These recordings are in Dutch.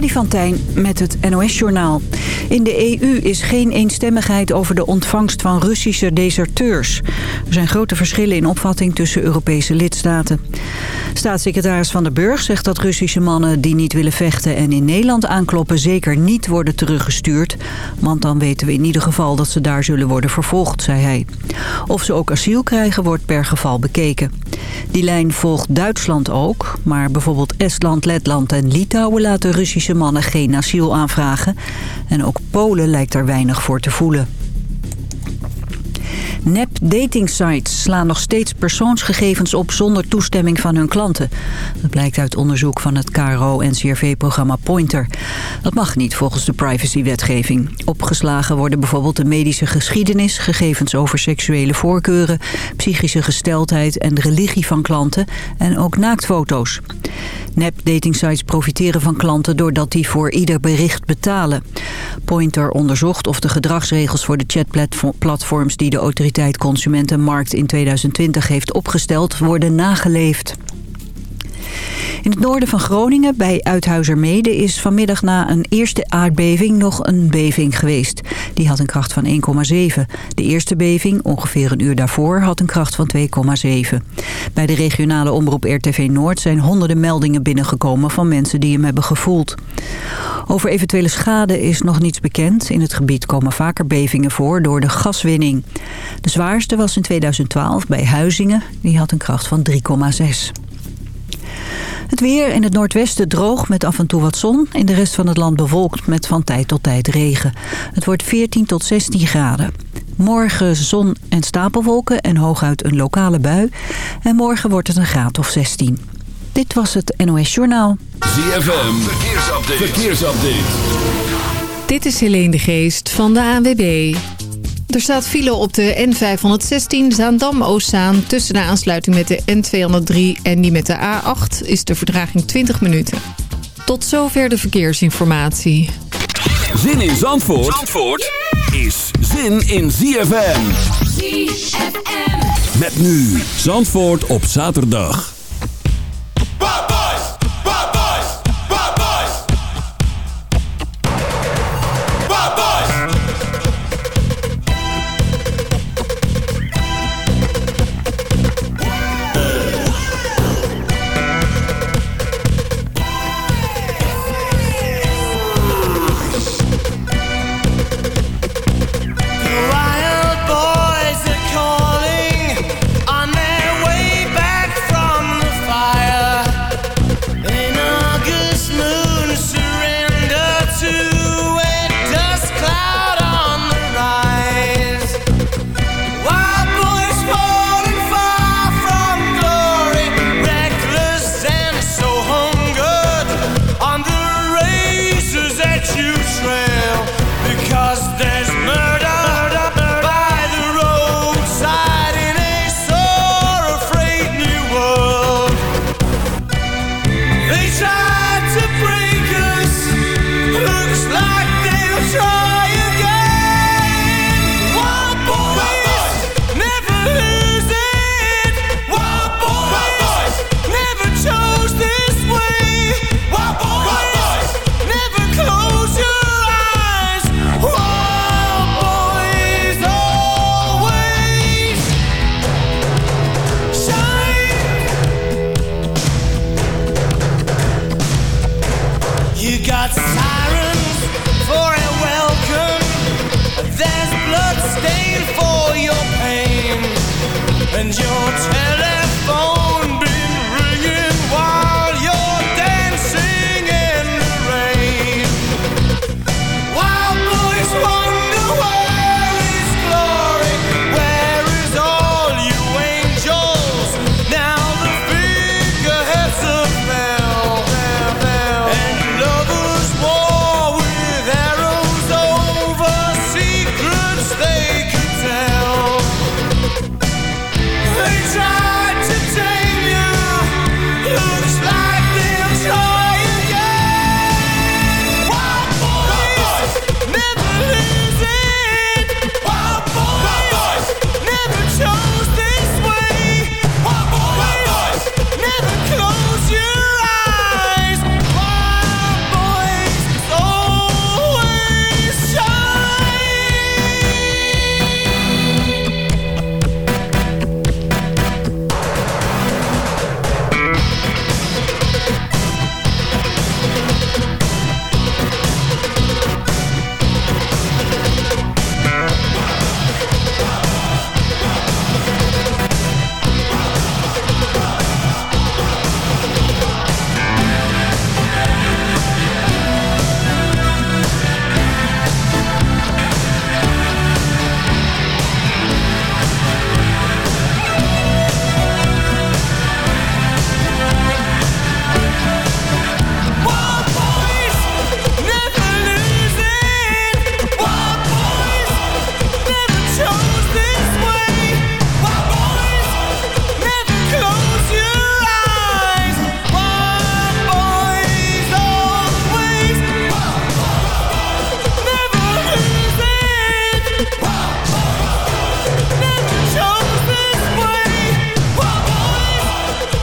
Freddy van Tijn met het NOS-journaal. In de EU is geen eenstemmigheid over de ontvangst van Russische deserteurs. Er zijn grote verschillen in opvatting tussen Europese lidstaten. Staatssecretaris Van der Burg zegt dat Russische mannen die niet willen vechten... en in Nederland aankloppen zeker niet worden teruggestuurd. Want dan weten we in ieder geval dat ze daar zullen worden vervolgd, zei hij. Of ze ook asiel krijgen wordt per geval bekeken. Die lijn volgt Duitsland ook, maar bijvoorbeeld Estland, Letland en Litouwen laten Russische mannen geen asiel aanvragen. En ook Polen lijkt er weinig voor te voelen. Nep-datingsites slaan nog steeds persoonsgegevens op zonder toestemming van hun klanten. Dat blijkt uit onderzoek van het KRO-NCRV-programma Pointer. Dat mag niet volgens de privacywetgeving. Opgeslagen worden bijvoorbeeld de medische geschiedenis, gegevens over seksuele voorkeuren, psychische gesteldheid en religie van klanten en ook naaktfoto's. Nep-datingsites profiteren van klanten doordat die voor ieder bericht betalen. Pointer onderzocht of de gedragsregels voor de chatplatforms die de Consumentenmarkt in 2020 heeft opgesteld worden nageleefd. In het noorden van Groningen, bij Uithuizermede, is vanmiddag na een eerste aardbeving nog een beving geweest. Die had een kracht van 1,7. De eerste beving, ongeveer een uur daarvoor, had een kracht van 2,7. Bij de regionale omroep RTV Noord zijn honderden meldingen binnengekomen van mensen die hem hebben gevoeld. Over eventuele schade is nog niets bekend. In het gebied komen vaker bevingen voor door de gaswinning. De zwaarste was in 2012 bij Huizingen. Die had een kracht van 3,6. Het weer in het noordwesten droog met af en toe wat zon. In de rest van het land bewolkt met van tijd tot tijd regen. Het wordt 14 tot 16 graden. Morgen zon en stapelwolken en hooguit een lokale bui. En morgen wordt het een graad of 16. Dit was het NOS Journaal. ZFM, verkeersupdate. verkeersupdate. Dit is Helene de Geest van de ANWB. Er staat file op de N516 Zaandam-Oostzaan. Tussen de aansluiting met de N203 en die met de A8 is de verdraging 20 minuten. Tot zover de verkeersinformatie. Zin in Zandvoort, Zandvoort is zin in ZFM. ZFM. Met nu Zandvoort op zaterdag.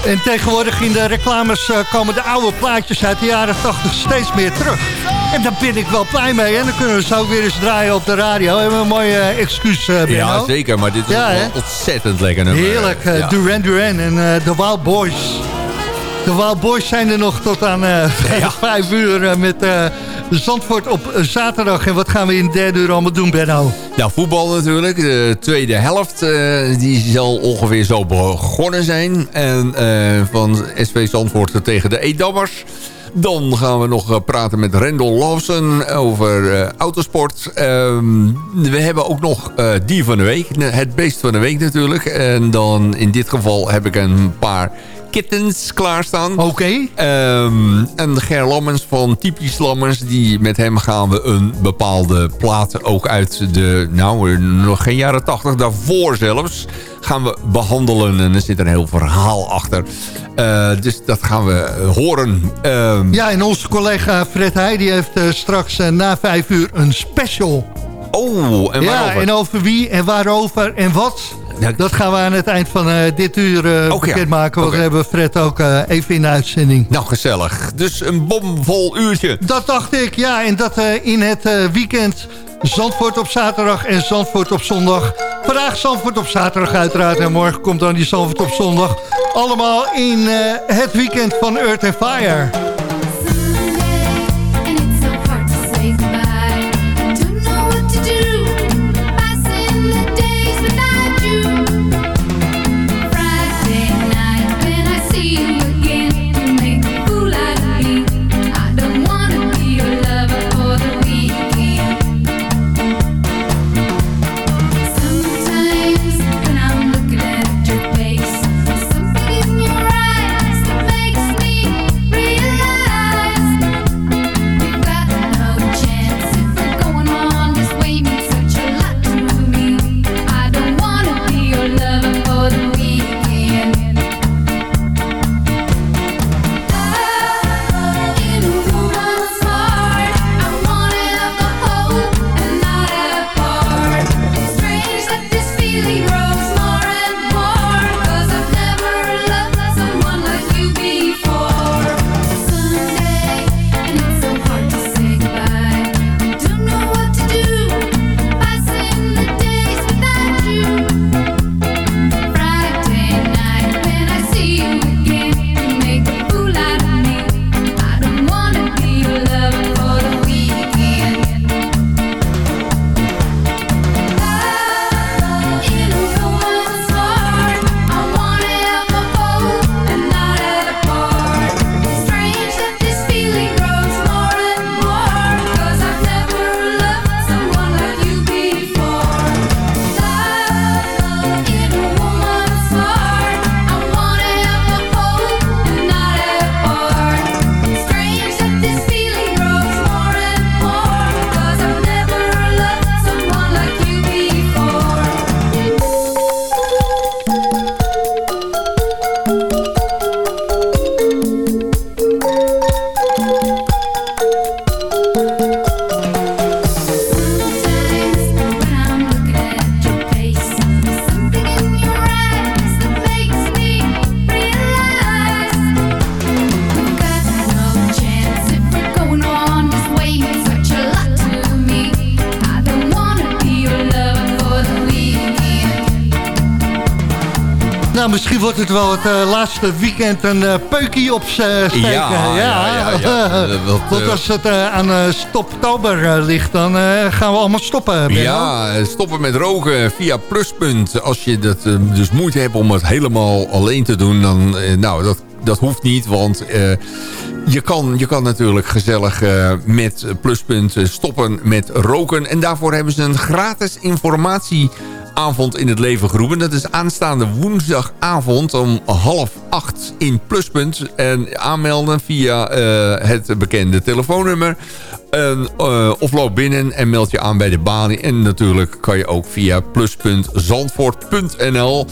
En tegenwoordig in de reclames komen de oude plaatjes uit de jaren 80 steeds meer terug. En daar ben ik wel blij mee. En dan kunnen we zo weer eens draaien op de radio. We hebben een mooie excuus, uh, Ja, zeker. Maar dit is ja, ontzettend lekker nummer. Heerlijk. Uh, Duran Duran en de Wild Boys. De Wild Boys zijn er nog tot aan uh, ja. vijf uur met Zandvoort op zaterdag. En wat gaan we in de derde uur allemaal doen, Benno? Nou, voetbal natuurlijk. De tweede helft uh, die zal ongeveer zo begonnen zijn. En van SV Zandvoort tegen de Edammers. Dan gaan we nog praten met Rendel Lawson over autosport. Ehm, we hebben ook nog dier van de week. Het beest van de week natuurlijk. En dan in dit geval heb ik een paar Kittens klaarstaan. Oké. Okay. Um, en Ger Lammens van Typisch Lammens. Die, met hem gaan we een bepaalde plaat ook uit de... Nou, nog geen jaren tachtig. Daarvoor zelfs gaan we behandelen. En er zit een heel verhaal achter. Uh, dus dat gaan we horen. Um, ja, en onze collega Fred Heij die heeft uh, straks na vijf uur een special. Oh, en waarover? Ja, en over wie en waarover en wat... Dat gaan we aan het eind van uh, dit uur uh, bekendmaken. Want we hebben Fred ook uh, even in de uitzending. Nou, gezellig. Dus een bomvol uurtje. Dat dacht ik, ja. En dat in het weekend Zandvoort op zaterdag en Zandvoort op zondag. Vandaag Zandvoort op zaterdag uiteraard. En morgen komt dan die Zandvoort op zondag. Allemaal in het weekend van Earth and Fire. Het wel het uh, laatste weekend een uh, peukie op steken. Ja, ja, ja. Want als het aan stoptober ligt, dan gaan we allemaal stoppen. Ja, stoppen met roken via Pluspunt. Als je dat, dus moeite hebt om het helemaal alleen te doen, dan nou, dat, dat hoeft niet. Want je kan, je kan natuurlijk gezellig met Pluspunt stoppen met roken. En daarvoor hebben ze een gratis informatie avond in het leven geroepen. Dat is aanstaande woensdagavond om half acht in Pluspunt. En aanmelden via uh, het bekende telefoonnummer. En, uh, of loop binnen en meld je aan bij de balie. En natuurlijk kan je ook via pluspuntzandvoort.nl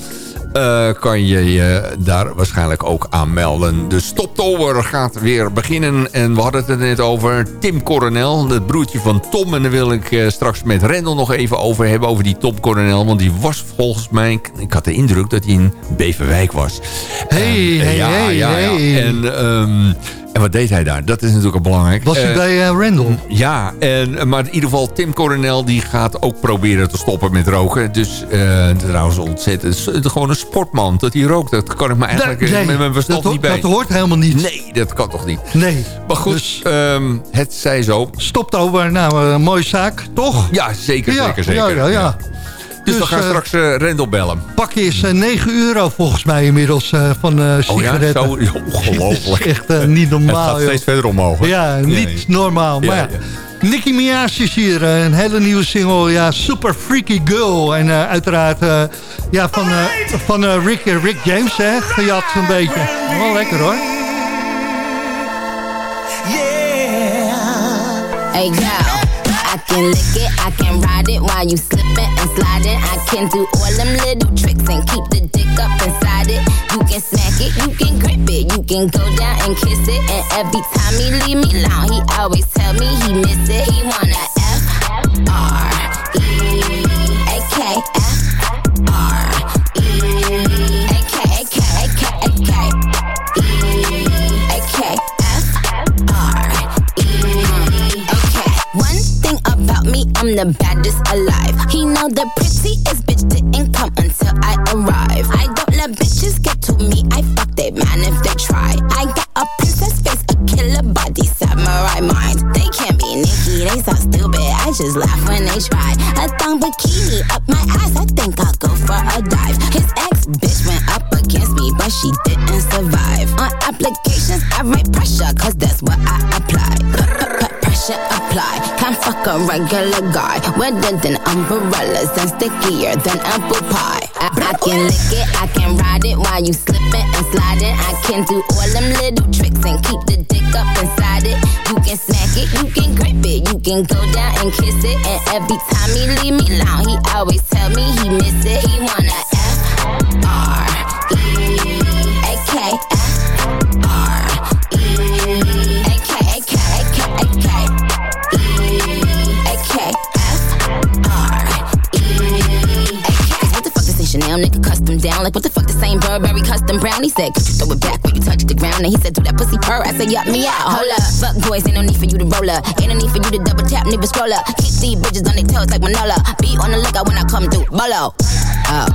uh, kan je je daar waarschijnlijk ook aanmelden. De Stoptober gaat weer beginnen. En we hadden het er net over Tim Coronel, het broertje van Tom. En daar wil ik uh, straks met Rendel nog even over hebben, over die Tom Coronel. Want die was volgens mij, ik had de indruk dat hij in Beverwijk was. Hey, uh, hey, ja, hey, ja, hey. Ja. En... Um, en wat deed hij daar? Dat is natuurlijk belangrijk. Was hij uh, bij uh, Randall? Ja, en, maar in ieder geval Tim Coronel die gaat ook proberen te stoppen met roken. Dus uh, trouwens ontzettend. Het is gewoon een sportman dat hij rookt. Dat kan ik me eigenlijk nee, nee, met mijn verstand dat, niet bij. Dat hoort helemaal niet. Nee, dat kan toch niet? Nee. Maar goed, dus, um, het zij zo. Stopt over. Nou, een mooie zaak, toch? Ja, zeker, ja, zeker, zeker. Ja, ja, ja. Dus, dus we gaan uh, straks uh, Rendel bellen. Pakje is uh, 9 euro volgens mij inmiddels uh, van uh, sigaretten. Oh ja, zo ongelooflijk. echt niet normaal. Het gaat joh. steeds verder omhoog. Ja, niet ja, normaal. Maar ja, Nicki Minaj is hier, een hele nieuwe single, ja, Super Freaky Girl. En uiteraard ja, van, van Rick, Rick James, hè, gejat een beetje. Wel lekker hoor. Yeah. Hey, girl. I can lick it, I can ride it while you slipping and sliding. I can do all them little tricks and keep the dick up inside it. You can smack it, you can grip it, you can go down and kiss it. And every time he leave me alone, he always tell me he miss it. He wanna F R E A K F I'm the baddest alive. He know the prettiest bitch didn't come until I arrive. I don't let bitches get to me. I fuck they man if they try. I got a princess face, a killer body, samurai mind. They can't be Nikki, they so stupid. I just laugh when they try. A thong bikini up my ass. I think I'll go for a dive. His ex bitch went up against me, but she didn't survive. On applications, I write pressure, cause that's what I apply. Pressure apply. Can't fuck a regular guy. Wetter than umbrellas and stickier than apple pie. I, I can lick it, I can ride it while you slipping and sliding. I can do all them little tricks and keep the dick up inside it. You can smack it, you can grip it, you can go down and kiss it. And every time he leave me alone, he always tell me he miss it. He wanna F R E A K F down? Like what the fuck the same Burberry custom brown? He said, could you throw it back when you touch the ground? And he said, do that pussy purr. I said, yup me out. Hold up, fuck boys, ain't no need for you to roll up. Ain't no need for you to double tap, nigga scroll up. Keep these bitches on their toes like Manola. Be on the lookout when I come through. Bolo. Oh,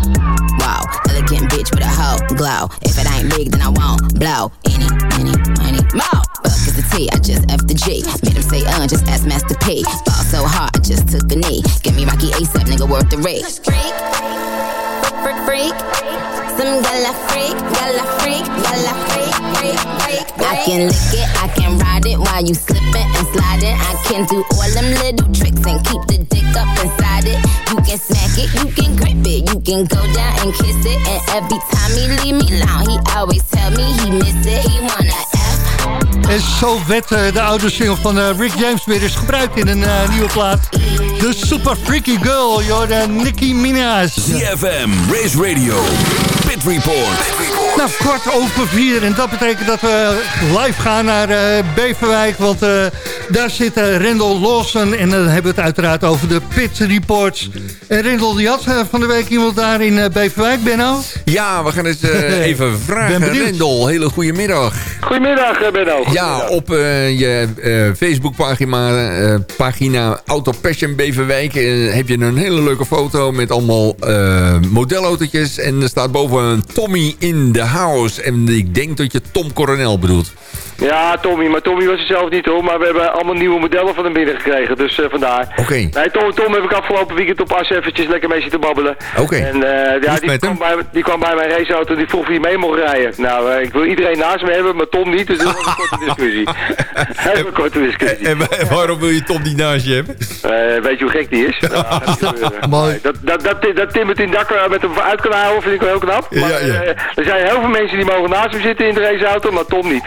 wow, elegant bitch with a hoe glow. If it ain't big, then I won't blow. Any, any, any, more. Fuck is the T, I just F the G. Made him say, uh, just ask Master P. Ball so hard, I just took a knee. Give me Rocky ASAP, nigga, worth the risk. Freak, freak, freak. Some gala freak, gala freak, gala freak, freak, freak. I can lick it, I can ride it while you slipping and sliding. I can do all them little tricks and keep the dick up inside it. You can smack it, you can grip it, you can go down and kiss it. And every time he leave me alone, he always tell me he miss it. He wanna. En zo werd uh, de oude single van uh, Rick James weer eens gebruikt in een uh, nieuwe plaat. De Super Freaky Girl, joh, Nicki Minaj. CFM, Race Radio, Pit Report. Nou, kwart over vier. En dat betekent dat we live gaan naar uh, Beverwijk. Want uh, daar zit uh, Rendel Lawson. En dan hebben we het uiteraard over de Pit Reports. En Rendel, die had van de week iemand daar in Beverwijk, Benno? Ja, we gaan eens even vragen. Rendel, hele goede middag. Goedemiddag, Benno. Ja, op je Facebookpagina pagina Auto Passion Beverwijk heb je een hele leuke foto met allemaal modelautootjes. En er staat boven een Tommy in de En ik denk dat je Tom Coronel bedoelt. Ja, Tommy. Maar Tommy was er zelf niet hoor. Maar we hebben allemaal nieuwe modellen van hem binnengekregen. Dus uh, vandaar. Oké. Okay. Nee, Tom, Tom heb ik afgelopen weekend op As eventjes lekker mee zitten babbelen. Oké. Okay. En uh, ja, die kwam, bij, die kwam bij mijn raceauto en die vroeg wie mee mocht rijden. Nou, uh, ik wil iedereen naast me hebben, maar Tom niet. Dus dat was een korte discussie. Even een korte discussie. En, en waarom wil je Tom niet naast je hebben? weet je hoe gek die is? Mooi. Dat, dat, dat, dat Tim het in dak met hem uit kan houden vind ik wel heel knap. Maar, ja, ja. er zijn heel veel mensen die mogen naast hem zitten in de raceauto, maar Tom niet.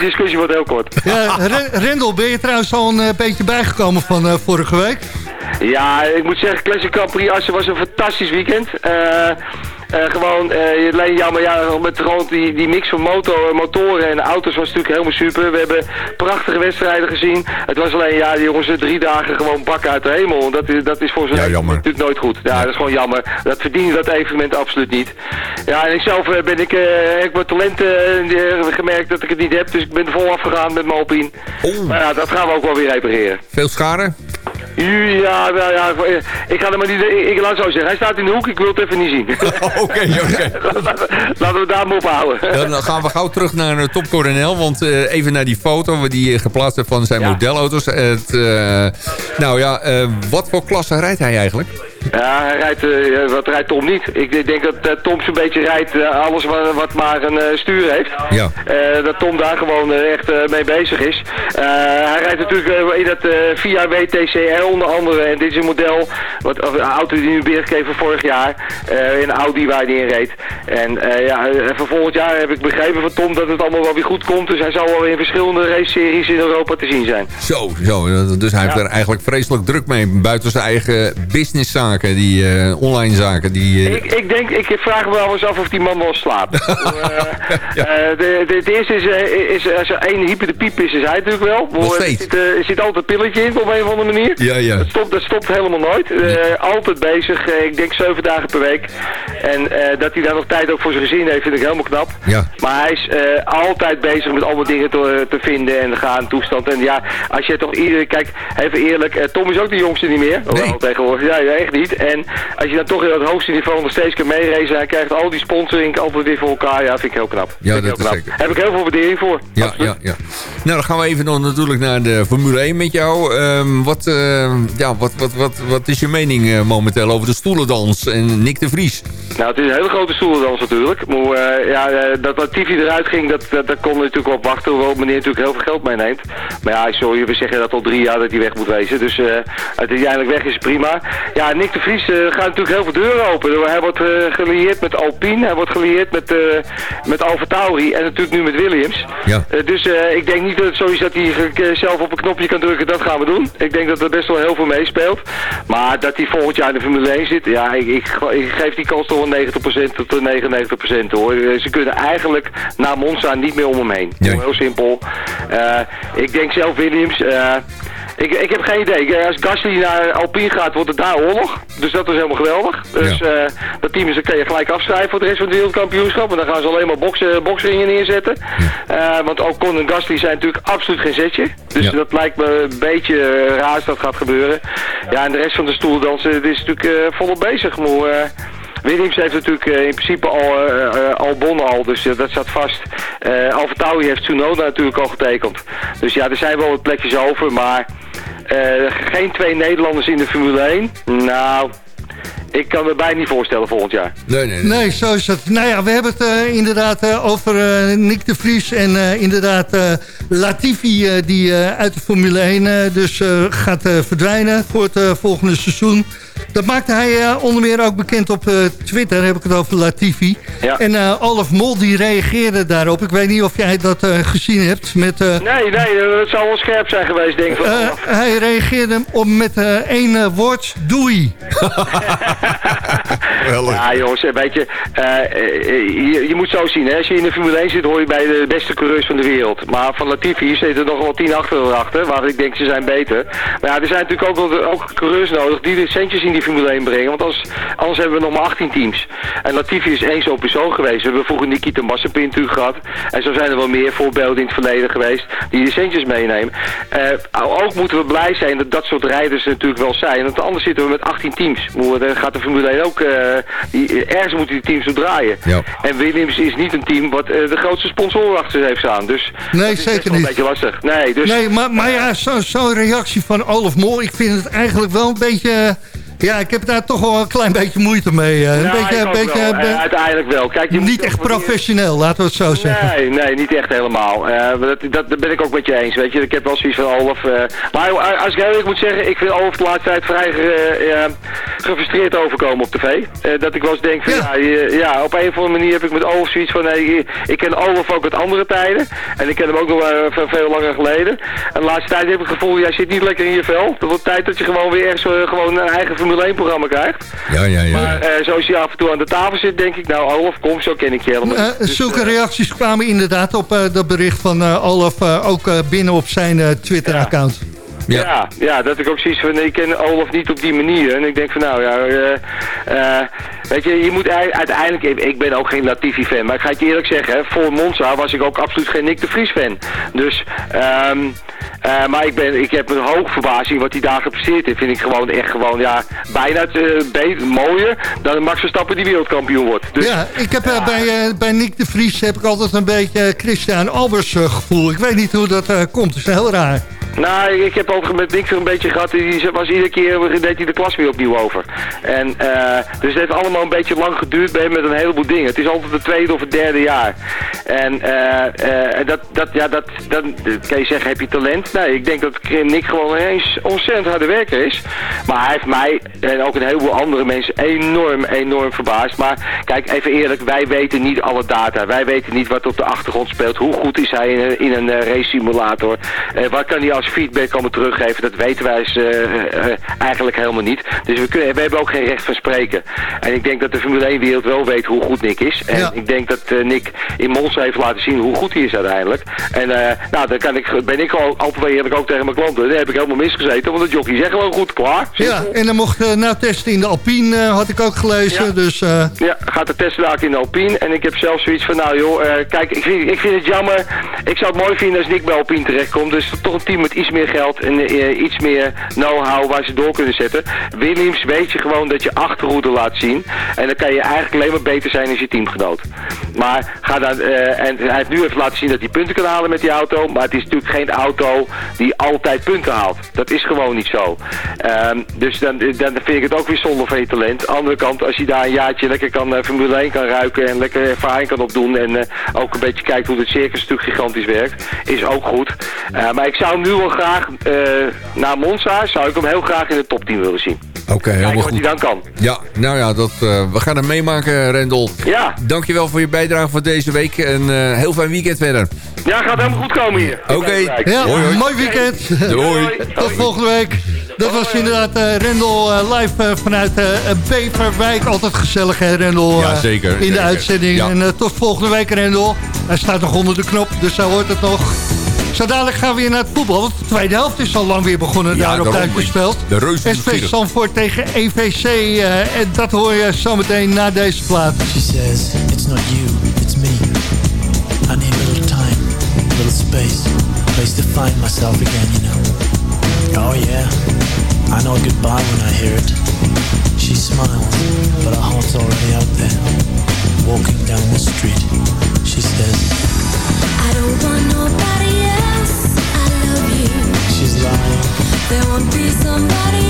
Discussie wordt heel kort. Ja, Rendel, ben je trouwens al een beetje bijgekomen van uh, vorige week? Ja, ik moet zeggen, Classic Prix Assen was een fantastisch weekend. Uh, gewoon, uh, alleen jammer, ja, met gewoon die, die mix van motor, motoren en auto's was natuurlijk helemaal super. We hebben prachtige wedstrijden gezien. Het was alleen, ja, die jongens, drie dagen gewoon bakken uit de hemel. Dat, is, dat is voor zo'n ja, natuurlijk nooit goed. Ja, dat is gewoon jammer. Dat verdient dat evenement absoluut niet. Ja, en ik zelf ben ik, uh, ik mijn talenten gemerkt dat ik het niet heb, dus ik ben er vol afgegaan met mijn Alpine. Oh. Maar ja, dat gaan we ook wel weer repareren. Veel schade? Ja, nou ja, ik ga er maar niet... Ik, laat het zo zeggen, hij staat in de hoek, ik wil het even niet zien. Oké, oké. Laten we daar maar op houden. Dan gaan we gauw terug naar uh, Top Coronel, want uh, even naar die foto die je geplaatst hebt van zijn modelauto's. Het, uh, nou ja, wat voor klasse rijdt hij eigenlijk? Ja, hij rijdt, uh, wat rijdt Tom niet? Ik denk dat uh, Tom zo'n beetje rijdt uh, alles wat, wat, maar een stuur heeft. Ja. dat Tom daar gewoon echt mee bezig is. hij rijdt natuurlijk in dat via WTCR onder andere. En dit is een model, wat, een auto die nu binnengegeven vorig jaar. een Audi waar hij in reed. En ja, voor volgend jaar heb ik begrepen van Tom dat het allemaal wel weer goed komt. Dus hij zal wel in verschillende race-series in Europa te zien zijn. Zo, zo. Dus hij heeft er eigenlijk vreselijk druk mee. Buiten zijn eigen business zaken die uh, online zaken. Die, uh... ik, ik, denk, ik vraag me wel eens af of die man wel slaapt. ja. uh, de, de, het eerste is, is als er één hyper de piep is, is hij natuurlijk wel. Er zit, er zit altijd een pilletje in op een of andere manier. Ja, ja. Dat, stopt, dat stopt helemaal nooit. altijd bezig, ik denk zeven dagen per week. En dat hij daar nog tijd ook voor zijn gezin heeft, vind ik helemaal knap. Ja. Maar hij is altijd bezig met allemaal dingen te, te vinden en gaan, toestand. En ja, als je toch iedereen, kijk, even eerlijk, Tom is ook de jongste niet meer. Nee. Tegenwoordig, ja, echt niet. En als je dan toch in het hoogste niveau nog steeds kan meereizen, hij krijgt al die sponsoring altijd weer voor elkaar. Ja, vind ik heel knap. Ja, dat is knap. zeker. Heb ik heel veel waardering voor. Ja, ja, ja. Nou, dan gaan we even nog natuurlijk naar de Formule 1 met jou. Um, wat, uh, ja, wat, wat, wat, wat is je mening uh, momenteel over de stoelendans en Nick de Vries? Nou, het is een hele grote stoelendans natuurlijk. Maar uh, ja, dat Latifi eruit ging, dat, dat, dat kon natuurlijk wel wachten. Hoewel meneer natuurlijk heel veel geld meeneemt. Maar ja, sorry, we zeggen dat al drie jaar dat hij weg moet wezen. Dus uh, uiteindelijk weg is prima. Ja, Nick de Vries uh, gaat natuurlijk heel veel deuren open. Hij wordt uh, gelieerd met Alpine, hij wordt gelieerd met, uh, met Alfa Tauri en natuurlijk nu met Williams. Ja. dus ik denk niet dat het zo is dat hij zelf op een knopje kan drukken, dat gaan we doen. Ik denk dat er best wel heel veel meespeelt. Maar dat hij volgend jaar in de Formule 1 zit, ja, ik, ik, ik geef die kans toch wel 90% tot 99% hoor. Ze kunnen eigenlijk na Monza niet meer om hem heen. Heel simpel. ik denk zelf Williams... Ik, ik heb geen idee. Als Gasly naar Alpine gaat, wordt het daar oorlog. Dus dat is helemaal geweldig. Dus ja. uh, dat team is, dan kan je gelijk afschrijven voor de rest van het wereldkampioenschap. En dan gaan ze alleen maar boksen, boksringen neerzetten. Uh, want ook Con en Gasly zijn natuurlijk absoluut geen zetje. Dus ja. dat lijkt me een beetje raar als dat gaat gebeuren. Ja, en de rest van de stoeldansen is natuurlijk uh, volop bezig. Maar, Williams heeft natuurlijk uh, in principe al, uh, al bonnen al, dus dat staat vast. Uh, Alfa heeft Tsunoda natuurlijk al getekend. Dus ja, er zijn wel wat plekjes over, maar geen twee Nederlanders in de Formule 1. Nou, ik kan me bijna niet voorstellen volgend jaar. Nee, nee, nee. nee zo is het. Nou ja, we hebben het uh, inderdaad uh, over uh, Nick de Vries en inderdaad Latifi die uit de Formule 1 dus gaat verdwijnen voor het volgende seizoen. Dat maakte hij uh, onder meer ook bekend op uh, Twitter, heb ik het over Latifi. Ja. En uh, Olaf Mol die reageerde daarop. Ik weet niet of jij dat gezien hebt. Met, nee, nee, het zou wel scherp zijn geweest, denk ik. hij reageerde op met één woord, doei. ja, jongens, weet je, je, je, moet zo zien. Hè. Als je in de Formule 1 zit, hoor je bij de beste coureurs van de wereld. Maar van Latifi zitten er nog wel tien achter, achter waar ik denk ze zijn beter. Maar ja, er zijn natuurlijk ook, wel, ook coureurs nodig die de centjes in die Formule 1 brengen. Want als, anders hebben we nog maar 18 teams. En Latifi is één zo'n persoon geweest. We hebben vroeger Nikita natuurlijk gehad. En zo zijn er wel meer voorbeelden in het verleden geweest die de centjes meenemen. Uh, ook moeten we blij zijn dat dat soort rijders natuurlijk wel zijn. Want anders zitten we met 18 teams. Dan gaat de Formule 1 ook... Uh, die, ergens moeten die teams op draaien. Ja. En Williams is niet een team wat uh, de grootste sponsor achter heeft staan. Dus nee, zeker niet. een beetje lastig. Nee, dus, nee maar, maar ja, zo'n zo reactie van Olaf Mol, ik vind het eigenlijk wel een beetje... Ja, ik heb daar toch wel een klein beetje moeite mee. Een ja, beetje, een beetje, wel. Uh, uiteindelijk wel. Kijk, je niet echt professioneel, laten we het zo zeggen. Nee, nee, niet echt helemaal. Dat, dat, dat, ben ik ook met je eens. Weet je, ik heb wel zoiets van Olaf. Maar als ik heel eerlijk moet zeggen, ik vind Olaf de laatste tijd vrij gefrustreerd overkomen op tv. dat ik wel eens denk van ja. Ja, ja, op een of andere manier heb ik met Olaf zoiets van nee, ik ken Olaf ook uit andere tijden. En ik ken hem ook nog van veel langer geleden. En de laatste tijd heb ik het gevoel, jij zit niet lekker in je vel. Het wordt tijd dat je gewoon weer ergens gewoon een eigen Formule 1 programma krijgt. Ja, ja, ja. Maar uh, zoals hij af en toe aan de tafel zit, denk ik, nou Olaf, kom, zo ken ik je helemaal. Uh, dus, zulke reacties kwamen inderdaad op dat bericht van Olaf ook binnen op zijn Twitter-account. Ja. Ja. Ja, dat ik ook zoiets van, ik ken Olaf niet op die manier. En ik denk van, nou ja, uh, uh, weet je, je moet uiteindelijk, ik ben ook geen Latifi-fan, maar ik ga het je eerlijk zeggen, hè, voor Monza was ik ook absoluut geen Nick de Vries-fan. Dus, um, uh, maar ik, ben, ik heb een hoog verbazing wat hij daar gepresteerd heeft. Vind ik gewoon echt gewoon, ja, bijna beter, mooier dan Max Verstappen die wereldkampioen wordt. Dus, ja, ik heb bij, bij Nick de Vries heb ik altijd een beetje Christian Albers gevoel. Ik weet niet hoe dat komt, het is heel raar. Nou, ik heb ook met Nick een beetje gehad. Die was iedere keer deed hij de klas weer opnieuw over. En, uh, dus het heeft allemaal een beetje lang geduurd bij hem met een heleboel dingen. Het is altijd het tweede of het derde jaar. En uh, dat, dat, ja, dat, dan kan je zeggen, heb je talent? Nee, ik denk dat Nick gewoon eens ontzettend harde werker is. Maar hij heeft mij en ook een heleboel andere mensen enorm, enorm verbaasd. Maar kijk, even eerlijk, wij weten niet alle data. Wij weten niet wat op de achtergrond speelt. Hoe goed is hij in, een race simulator? waar kan hij als feedback komen teruggeven, dat weten wij uh, eigenlijk helemaal niet. Dus we, kunnen, we hebben ook geen recht van spreken. En ik denk dat de Formule 1-wereld wel weet hoe goed Nick is. En ik denk dat uh, Nick in Monza heeft laten zien hoe goed hij is uiteindelijk. En nou, dan kan ik, ben ik al, altijd eerlijk ook tegen mijn klanten. Daar heb ik helemaal misgezeten, want de jockey zegt gewoon goed, klaar. Ja, en dan mocht nou testen in de Alpine, had ik ook gelezen. Ja. Dus, ja, gaat de testen daar in de Alpine. En ik heb zelf zoiets van, nou joh, kijk, ik vind, ik vind het jammer. Ik zou het mooi vinden als Nick bij Alpine terechtkomt. Dus toch een team iets meer geld en uh, iets meer know-how waar ze door kunnen zetten. Williams weet je gewoon dat je achterhoede laat zien. En dan kan je eigenlijk alleen maar beter zijn als je teamgenoot. Maar ga dan, uh, en hij heeft nu even laten zien dat hij punten kan halen met die auto. Maar het is natuurlijk geen auto die altijd punten haalt. Dat is gewoon niet zo. Um, dus dan, dan vind ik het ook weer zonde van je talent. Andere kant, als je daar een jaartje lekker kan uh, Formule 1 kan ruiken en lekker ervaring kan opdoen. En ook een beetje kijkt hoe het circus stuk gigantisch werkt. Is ook goed. Maar ik zou nu wel graag uh, naar Monza, zou ik hem heel graag in de top 10 willen zien. Oké, okay, helemaal wat goed. hij dan kan. Ja, nou ja, dat, uh, we gaan hem meemaken, Rendel. Ja. Dankjewel voor je bijdrage voor deze week en uh, heel fijn weekend verder. Ja, gaat helemaal goed komen hier. Oké. Okay. Ja, hoi, hoi. mooi weekend. Doei. Doei. Tot volgende week. Dat was inderdaad uh, Rendel uh, live uh, vanuit Beverwijk. Altijd gezellig, hè, Rendel? ja, zeker. In zeker. de uitzending. Ja. En tot volgende week, Rendel. Hij staat nog onder de knop, dus zo hoort het nog. Zo dadelijk gaan we weer naar het voetbal. Want de tweede helft is al lang weer begonnen ja, daar op Duitsersveld. De reus SV Zandvoort tegen EVC. Uh, en dat hoor je zometeen na deze plaat. She says, it's not you, it's me. I need a little time, a little space. A place to find myself again, you know. Oh yeah, I know goodbye when I hear it. She smiles, but her heart's already out there. Walking down the street, she says, I don't want nobody There won't be somebody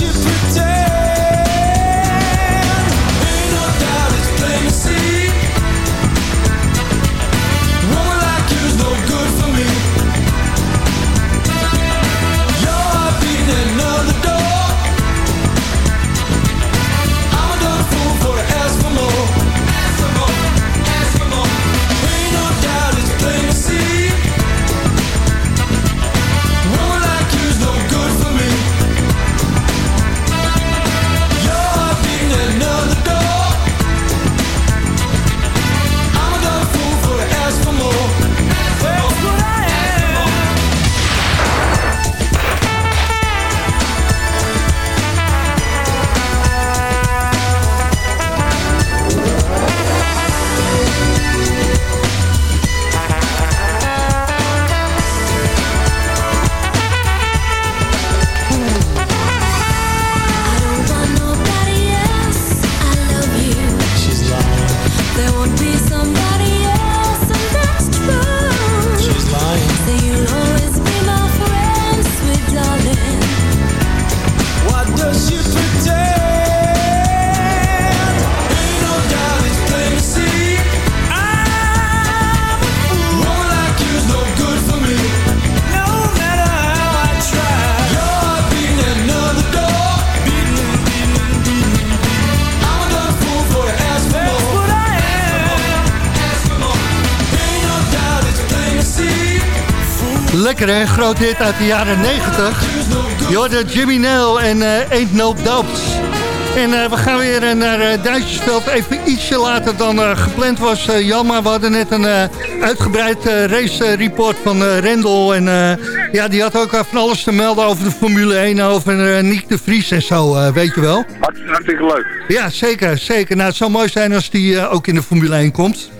you pretend Lekker hè, groot hit uit de jaren 90. Je hoorde Jimmy Nell en eh Ain't No Doubts. En eh, we gaan weer eh, naar uh, Duitsersveld. Even ietsje later dan gepland was, Jan. Maar we hadden net een uitgebreid eh, race report van Rendel. En ja, die had ook van alles te melden over de Formule 1. Over Nick de Vries en zo, weet je wel. Hartstikke, leuk. Ja, zeker, zeker. Nou, het zou mooi zijn als die ook in de Formule 1 komt.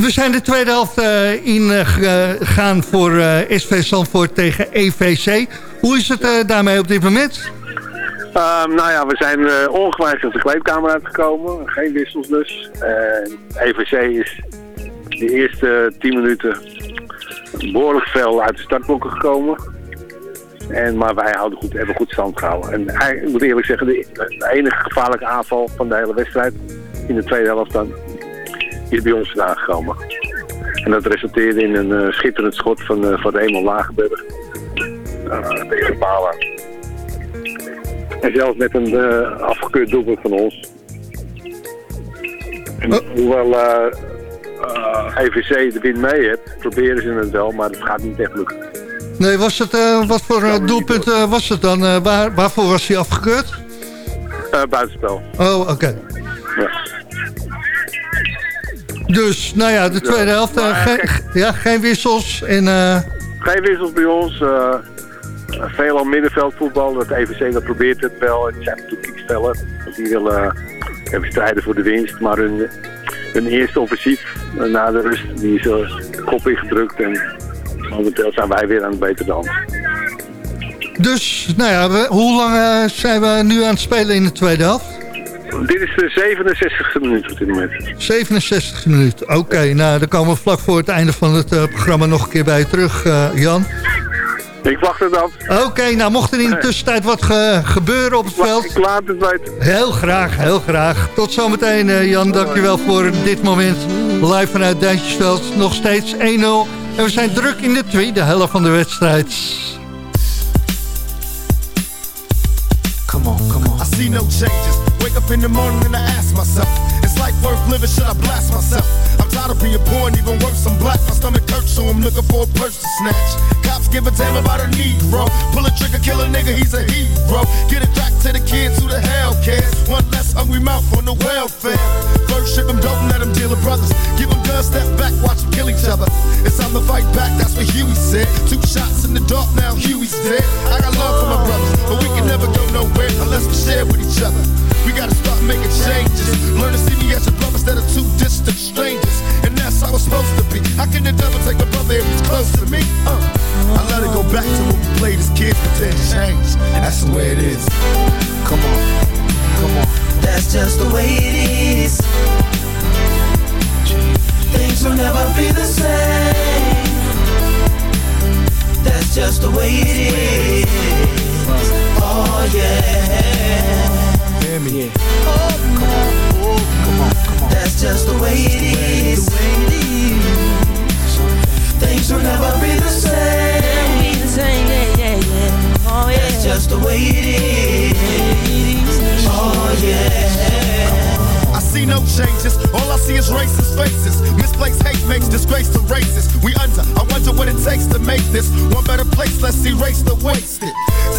We zijn de tweede helft eh, ingegaan voor eh, SV Zandvoort tegen EVC. Hoe is het eh, daarmee op dit moment? Ehm, nou ja, we zijn eh ongewijzigd de kleedkamer uitgekomen. Geen wissels dus. EVC is de eerste 10 minuten behoorlijk veel uit de startblokken gekomen. En, maar wij houden goed, hebben goed stand gehouden. En ik moet eerlijk zeggen, de enige gevaarlijke aanval van de hele wedstrijd in de tweede helft dan is bij ons vandaan gekomen. En dat resulteerde in een eh, schitterend schot van, eh, van Emil Lagenberg. Uh, tegen Pala. En zelfs met een eh, afgekeurd doelpunt van ons. En hoewel eh, eh, EVC de win mee heeft, proberen ze het wel, maar het gaat niet echt lukken. Nee, was het, eh, wat voor eh, doelpunt eh, was het dan? Eh, waar, waarvoor was hij afgekeurd? Eh, buitenspel. Oh, oké. Ja. Dus, nou ja, de tweede helft, eh, Maar, geen, ja, geen wissels. En, eh, Geen wissels bij ons. eh veelal middenveldvoetbal. Dat EVC dat probeert het wel. Die zijn natuurlijk. Want die willen eh, even strijden voor de winst. Maar hun, hun eerste offensief eh, na de rust, die is eh, kop ingedrukt. En momenteel zijn wij weer aan het beter dan. dus, nou ja, we- hoe lang eh, zijn we nu aan het spelen in de tweede helft? Dit is de 67e minuut op dit moment. 67 minuten. Oké, nou, dan komen we vlak voor het einde van het eh, programma nog een keer bij je terug, eh, Jan. Ik wacht het af. Oké, nou, mocht er in de tussentijd wat ge- gebeuren op het veld... Ik laat het weten. Heel graag, heel graag. Tot zometeen, eh, Jan. Dankjewel voor dit moment. Live vanuit Duintjesveld. Nog steeds 1-0. En we zijn druk in de tweede helft van de wedstrijd. Come on, come on. I see no changes. Wake up in the morning and I ask myself, is life worth living? Should I blast myself? Of being poor and even worse, I'm black. My stomach hurts, so I'm looking for a purse to snatch. Cops give a damn about a Negro. Pull a trigger, kill a nigga, he's a hero. Get it back to the kids who the hell cares. One less hungry mouth on the welfare. First ship them, don't let them deal with brothers. Give them guns, step back, watch them kill each other. It's time to fight back, that's what Huey said. Two shots in the dark, now Huey's dead. I got love for my brothers, but we can never go nowhere unless we share with each other. We gotta start making changes. Learn to see me as a brother instead of two distant strangers. And that's how it's supposed to be. How can the devil take a brother if he's close to me? Uh, I let it go back to when we played as kids, pretend change. That's the way it is. Come on, come on. That's just the way it is. Things will never be the same. That's just the way it is. Oh yeah. Hear me? Oh, come on, just the way it is. Things will never be the same. Oh yeah. That's just the way it is. Oh yeah. I see no changes. All I see is racist faces. Misplaced hate makes disgrace to races. We under. I wonder what it takes to make this one better place. Let's erase the wasted.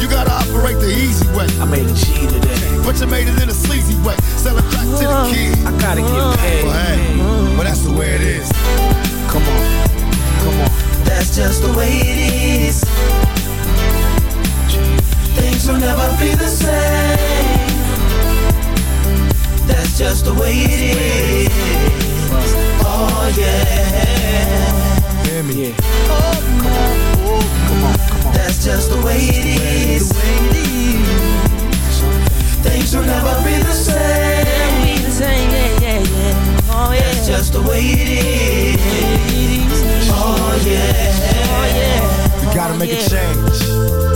You gotta operate the easy way. I made a G today. But you made it in a sleazy way. Sell it back to the kid. I gotta get paid. Well, hey, well, that's the way it is. Come on, come on. That's just the way it is. Things will never be the same. That's just the way it is. Oh yeah. Hear me? Oh, come on, oh, come on, come on. That's just the way it is. Things will never be the same. Be the same, yeah, yeah, yeah. Oh yeah. That's just the way it is. Oh yeah. Oh yeah. Oh, we gotta oh, make a change.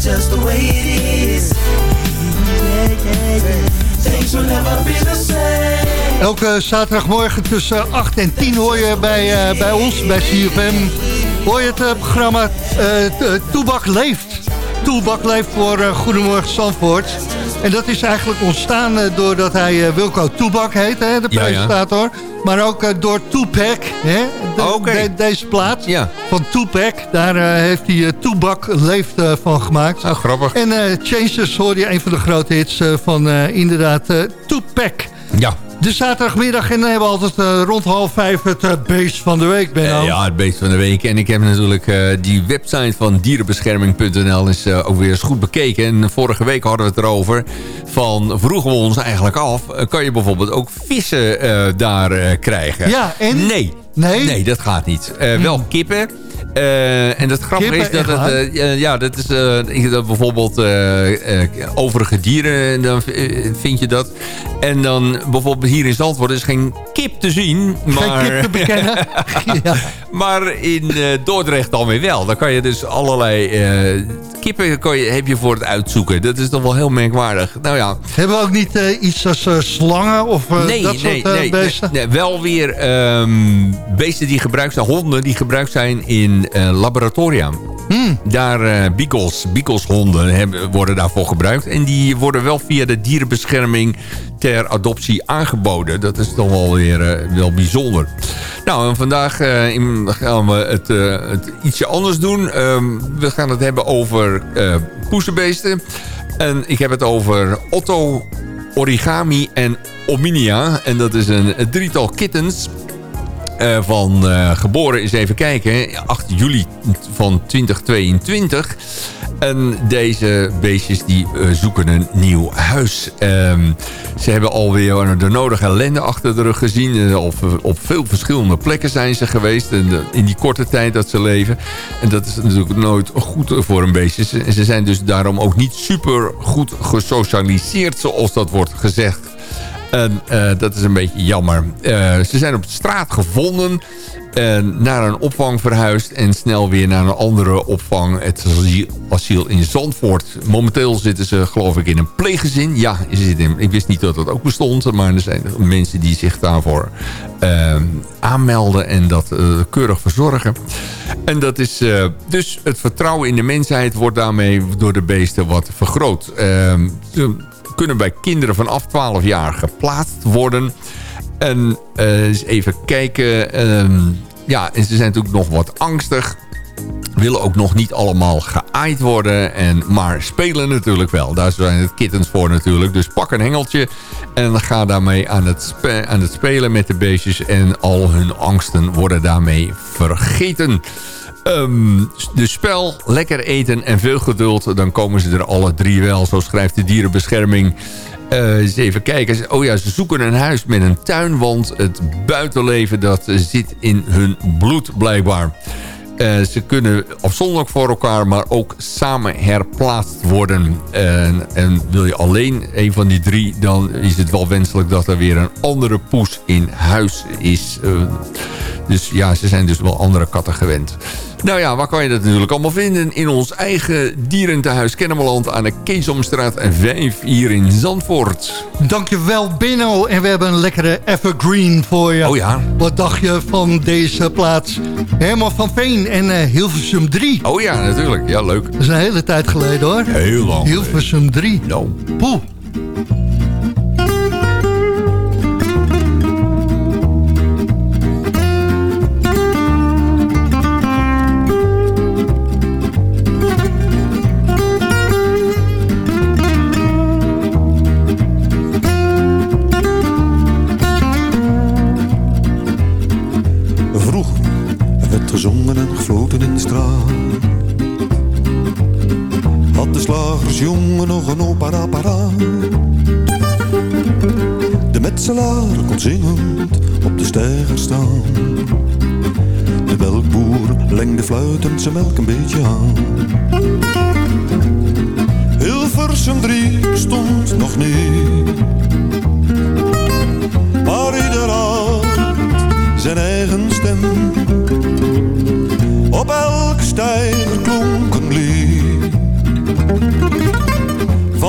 Just the way it is. Things will never be the same. Elke zaterdagmorgen tussen 8 en 10 hoor je bij, eh, bij ons, bij CFM... hoor je het eh, programma eh, Toebak Leeft. Toebak Leeft voor Goedemorgen Zandvoort. En dat is eigenlijk ontstaan eh, doordat hij eh, Wilco Toebak heet, hè, de Ja, ja. presentator. Maar ook eh, door Tupac, hè, de- Oké. de- deze plaat Ja. van Tupac. Daar heeft hij eh, Toebak Leeft van gemaakt. Oh, grappig. En Changes hoor je een van de grote hits van inderdaad Tupac. Ja. De zaterdagmiddag en dan hebben we altijd eh, rond half vijf het eh, beest van de week, Benno. Eh, ja, het beest van de week. En ik heb natuurlijk die website van dierenbescherming.nl is ook weer eens goed bekeken. En vorige week hadden we het erover. Van vroegen we ons eigenlijk af. kan je bijvoorbeeld ook vissen daar krijgen? Ja, en? Nee. Nee? Nee, dat gaat niet. Eh, Wel kippen. Eh, en het grappige Kippen, is dat het... eh, ja, dat is dat bijvoorbeeld overige dieren, dan vind je dat. En dan bijvoorbeeld hier in Zandvoort is geen kip te zien. Maar, Geen kip te bekennen. ja. maar in Dordrecht dan weer wel. Dan kan je dus allerlei kippen kan je, heb je voor het uitzoeken. Dat is toch wel heel merkwaardig. Nou ja, Hebben we ook niet iets als slangen of nee, dat soort nee, nee, beesten? nee, nee, Wel weer ehm, beesten die gebruikt zijn, honden die gebruikt zijn in eh, laboratoria. Hmm. Daar eh beagles, beagleshonden hebben, worden daarvoor gebruikt. En die worden wel via de dierenbescherming ter adoptie aangeboden. Dat is toch wel weer eh, wel bijzonder. Nou, en vandaag in- gaan we het, het ietsje anders doen. Ehm, we gaan het hebben over poesenbeesten. En ik heb het over Otto, Origami en Ominia. En dat is een, drietal kittens van eh, geboren is even kijken, 8 juli van 2022. En deze beestjes die eh, zoeken een nieuw huis. Ehm, ze hebben alweer de nodige ellende achter de rug gezien. Eh, op, op veel verschillende plekken zijn ze geweest. Eh, in die korte tijd dat ze leven. En dat is natuurlijk nooit goed voor een beestje. Ze zijn dus daarom ook niet super goed gesocialiseerd zoals dat wordt gezegd. En eh, dat is een beetje jammer. Eh, ze zijn op de straat gevonden. En naar een opvang verhuisd. En snel weer naar een andere opvang. Het asiel- in Zandvoort. Momenteel zitten ze geloof ik in een pleeggezin. Ja, ze in, ik wist niet dat dat ook bestond. Maar er zijn mensen die zich daarvoor eh, aanmelden. En dat eh, keurig verzorgen. En dat is eh, dus het vertrouwen in de mensheid wordt daarmee door de beesten wat vergroot. Eh, kunnen bij kinderen vanaf 12 jaar geplaatst worden. En eh, eens even kijken. ehm, ja, en ze zijn natuurlijk nog wat angstig. Willen ook nog niet allemaal geaaid worden. En, maar spelen natuurlijk wel. Daar zijn het kittens voor natuurlijk. Dus pak een hengeltje. En ga daarmee aan het, aan het spelen met de beestjes. En al hun angsten worden daarmee vergeten. Ehm, dus spel, lekker eten en veel geduld. Dan komen ze er alle drie wel. Zo schrijft de dierenbescherming. Eh, eens even kijken. Oh ja, ze zoeken een huis met een tuin. Want het buitenleven dat eh, zit in hun bloed blijkbaar. Eh, ze kunnen afzonderlijk voor elkaar, maar ook samen herplaatst worden. En, wil je alleen een van die drie, dan is het wel wenselijk dat er weer een andere poes in huis is. Dus ja, ze zijn dus wel andere katten gewend. Nou ja, waar kan je dat natuurlijk allemaal vinden? In ons eigen dierentehuis Kennemerland aan de Keesomstraat 5 hier in Zandvoort. Dankjewel Benno. En we hebben een lekkere evergreen voor je. Oh ja. Wat dacht je van deze plaats? Herman van Veen en eh, Hilversum 3. Oh ja, natuurlijk. Ja, leuk. Dat is een hele tijd geleden hoor. Heel lang. Hilversum 3. Nou. Poeh. Slagersjongen nog een opera paraat. De metselaar kon zingend op de steiger staan. De melkboer lengde fluitend zijn melk een beetje aan. Hilversum drie stond nog niet. Maar ieder had zijn eigen stem. Op elke stijger klonk een lied.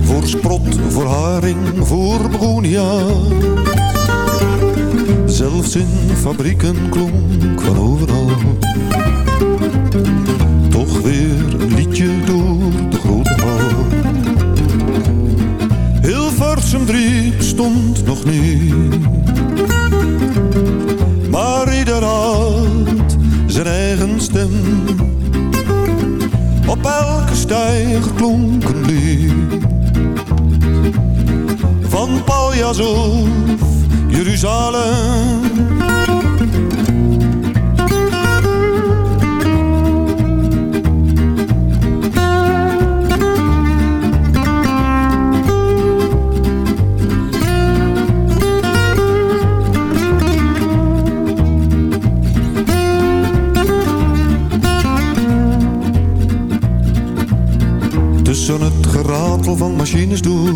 Voor sprot, voor haring, voor begonia. Zelfs in fabrieken klonk van overal. Toch weer een liedje door de grote hal. Hilversum drie stond nog niet. Op elke stijger klonk een lied. Van Paljas of Jeruzalem. Geratel van machines door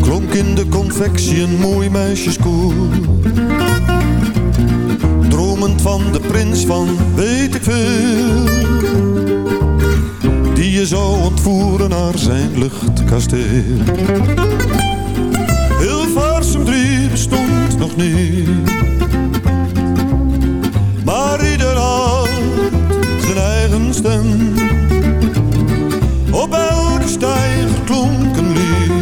Klonk in de confectie een mooi meisjeskoor Dromend van de prins van weet ik veel. Die je zou ontvoeren naar zijn luchtkasteel. Hilversum drie bestond nog niet. Maar ieder had zijn eigen stem op elke stijger klonk een lied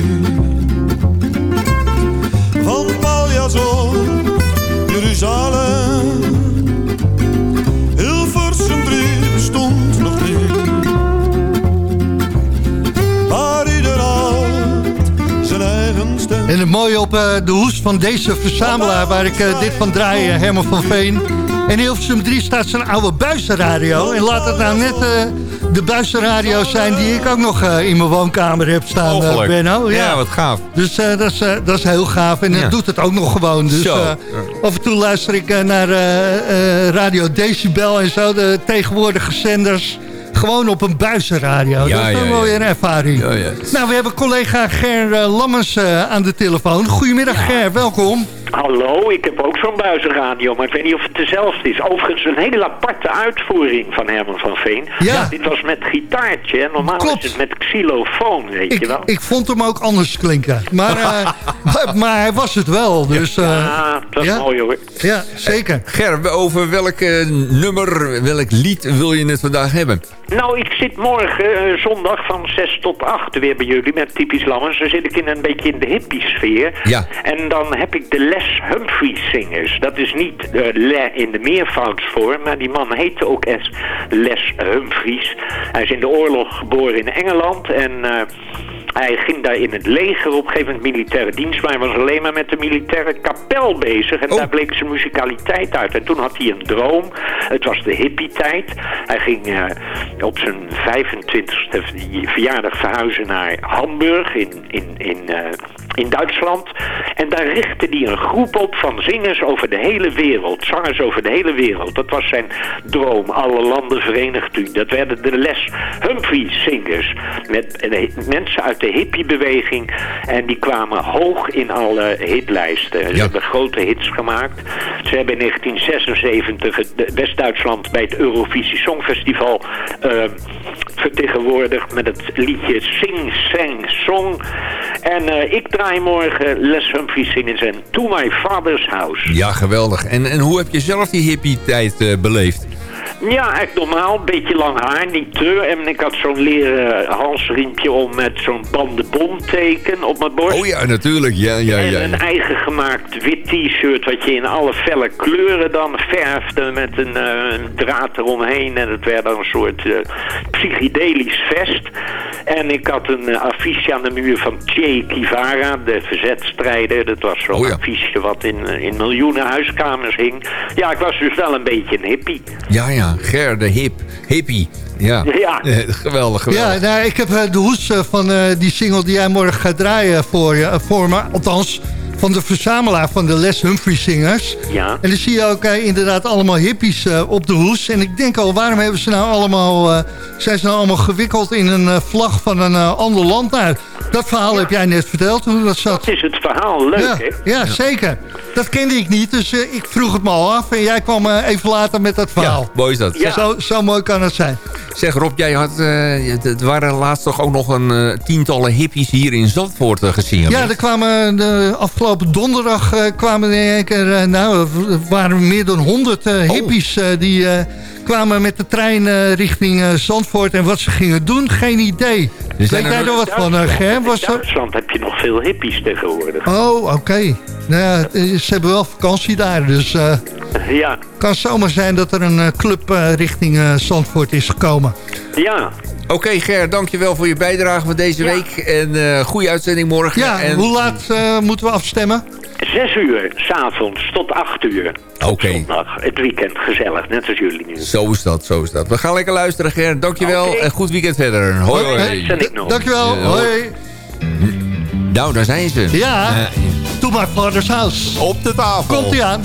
Van Paljas of Jeruzalem Hilversum drie bestond nog niet Maar ieder zijn eigen stem En het mooie op eh, de hoes van deze verzamelaar... waar ik eh, dit van draai, Herman van Veen. En Hilversum 3 staat zijn oude buizenradio. En laat het nou net eh, de buizenradio zijn... die ik ook nog eh, in mijn woonkamer heb staan, eh, Mogelijk. Benno. Ja, wat gaaf. Dus eh, dat, is, dat is heel gaaf. En Ja. dat doet het ook nog gewoon. Dus Zo. eh, af en toe luister ik naar eh, eh, Radio Decibel en zo. De tegenwoordige zenders. Gewoon op een buizenradio. Ja, dat is ja, wel ja. weer een ervaring. Ja, ja. Nou, we hebben collega Ger Lammers eh, aan de telefoon. Goedemiddag Ger, welkom. Hallo, ik heb ook zo'n buizenradio, maar ik weet niet of het dezelfde is. Overigens een hele aparte uitvoering van Herman van Veen. Ja. Dit was met gitaartje en normaal Klopt. is het met xylofoon, weet je Ik, wel. ik vond hem ook anders klinken. Maar, eh, maar, maar hij was het wel. Dus, eh, ja, dat is ja. mooi hoor. ja, zeker. Ger, over welk eh, nummer, welk lied wil je het vandaag hebben? Nou, ik zit morgen eh, zondag van 6 tot 8 weer bij jullie met typisch Lammers. Dan zit ik in een beetje in de hippie-sfeer. Ja. En dan heb ik de Les Humphries zingers. Dat is niet eh, Le in de meervoudsvorm, maar die man heette ook es Les Humphries. Hij is in de oorlog geboren in Engeland en... eh, hij ging daar in het leger op een gegeven moment militaire dienst, maar hij was alleen maar met de militaire kapel bezig. En Oh. daar bleek zijn muzikaliteit uit. En toen had hij een droom. Het was de hippie-tijd. Hij ging eh, op zijn 25e verjaardag verhuizen naar Hamburg in, in, in, in Duitsland. En daar richtte hij een groep op van zingers over de hele wereld. Zangers over de hele wereld. Dat was zijn droom. Alle landen verenigd u. Dat werden de Les Humphreys zingers. Met eh, mensen uit de hippiebeweging. En die kwamen hoog in alle hitlijsten. Ze hebben grote hits gemaakt. Ze hebben in 1976 het de- West-Duitsland bij het Eurovisie Songfestival eh, vertegenwoordigd met het liedje Sing, Sang, Song. En eh, ik draai morgen Les Humphreys zingen zijn To My Father's House. Ja, geweldig. En, en hoe heb je zelf die hippie-tijd eh, beleefd? Ja, echt normaal. Een beetje lang haar, niet te. En ik had zo'n leren halsriempje om met zo'n bandenbomteken op mijn borst. Oh ja, natuurlijk. Ja, ja, en ja. een eigen gemaakt wit t-shirt wat je in alle felle kleuren dan verfde met een, eh, een draad eromheen. En het werd dan een soort eh, psychedelisch vest. En ik had een eh, affiche aan de muur van Che Guevara, de verzetstrijder. Dat was zo'n Oh ja. affiche wat in, in miljoenen huiskamers hing. Ja, ik was dus wel een beetje een hippie. Ja, ja. Ger, de hip. Hippie. Ja. Ja. Eh, geweldig, geweldig. Ja, nou, ik heb eh, de hoes eh, van eh, die single die jij morgen gaat draaien voor, je, voor me. Althans, van de verzamelaar van de Les Humphrey zingers. Ja. En dan zie je ook eh, inderdaad allemaal hippies eh, op de hoes. En ik denk al, waarom hebben ze nou allemaal, eh, zijn ze nou allemaal gewikkeld in een eh, vlag van een ander land? Nou, dat verhaal heb jij net verteld, hoe dat zat. Dat is het verhaal. Leuk, ja, hè? Ja, zeker. Dat kende ik niet, dus ik vroeg het me al af. En jij kwam eh, even later met dat verhaal. Ja, mooi is dat. Zeg, Zo, zo mooi kan het zijn. zeg Rob, jij had... eh, het- waren laatst toch ook nog een tientallen hippies hier in Zandvoort uh, gezien. Ja, er kwamen de afgelopen donderdag eh, kwamen er eh, nou, er waren meer dan 100 Oh. eh, hippies eh, die eh, kwamen met de trein eh, richting eh, Zandvoort. En wat ze gingen doen, geen idee. Weet zijn er jij er wat van, eh, Ger? Was in er... Duitsland heb je nog veel hippies tegenwoordig. Oh, oké. Nou ja, ze hebben wel vakantie daar, dus eh Ja, kan zomaar zijn dat er een club eh, richting eh, Zandvoort is gekomen. ja. Oké Ger, dankjewel voor je bijdrage van deze week. En eh goede uitzending morgen. Ja, en... hoe laat eh, moeten we afstemmen? Zes uur, s'avonds, tot acht uur. Oké. Zondag, het weekend, gezellig, net als jullie nu. Zo is dat, zo is dat. We gaan lekker luisteren, Ger. Dankjewel Oké. en goed weekend verder. Hoi, hoi. Nog. Dankjewel, Ja, hoi. Nou, daar zijn ze. Ja, Eh, to my father's house. op de tafel. Komt-ie aan.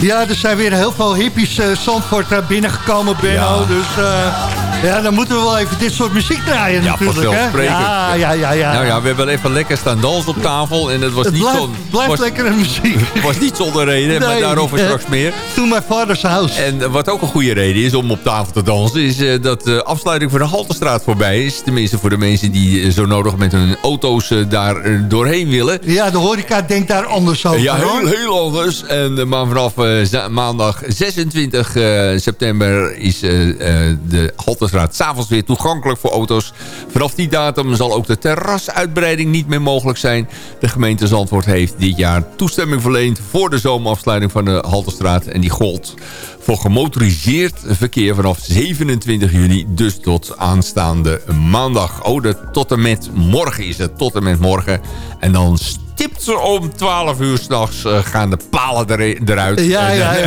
Ja, er zijn weer heel veel hippies uh, Zandvoort uh, binnengekomen, Benno. Ja. Dus uh, ja, dan moeten we wel even dit soort muziek draaien Ja, natuurlijk. Hè? Ja, ja, ja, ja. Nou ja, we hebben even lekker staan dansen op tafel. En het was Het niet blijft, blijft was, lekkere muziek. Het was niet zonder reden, maar daarover Eh, straks meer. To my father's house. En wat ook een goede reden is om op tafel te dansen... is eh, dat de afsluiting van de Haltestraat voorbij is. Tenminste voor de mensen die eh, zo nodig met hun auto's eh, daar eh, doorheen willen. Ja, de horeca denkt daar anders over. Ja, heel, heel anders. En, eh, maar vanaf eh, maandag 26 eh, september is eh, eh, de Haltestraat s'avonds weer toegankelijk voor auto's. Vanaf die datum zal ook de terrasuitbreiding niet meer mogelijk zijn. De gemeente Zandvoort heeft dit jaar toestemming verleend voor de zomerafsluiting van de Haltestraat. En die gold voor gemotoriseerd verkeer vanaf 27 juni, dus tot aanstaande maandag. Oh, de, tot en met morgen is het, tot en met morgen. En dan stipt om 12 uur s'nachts uh, gaan de palen er, eruit. Ja, En, ja, eh,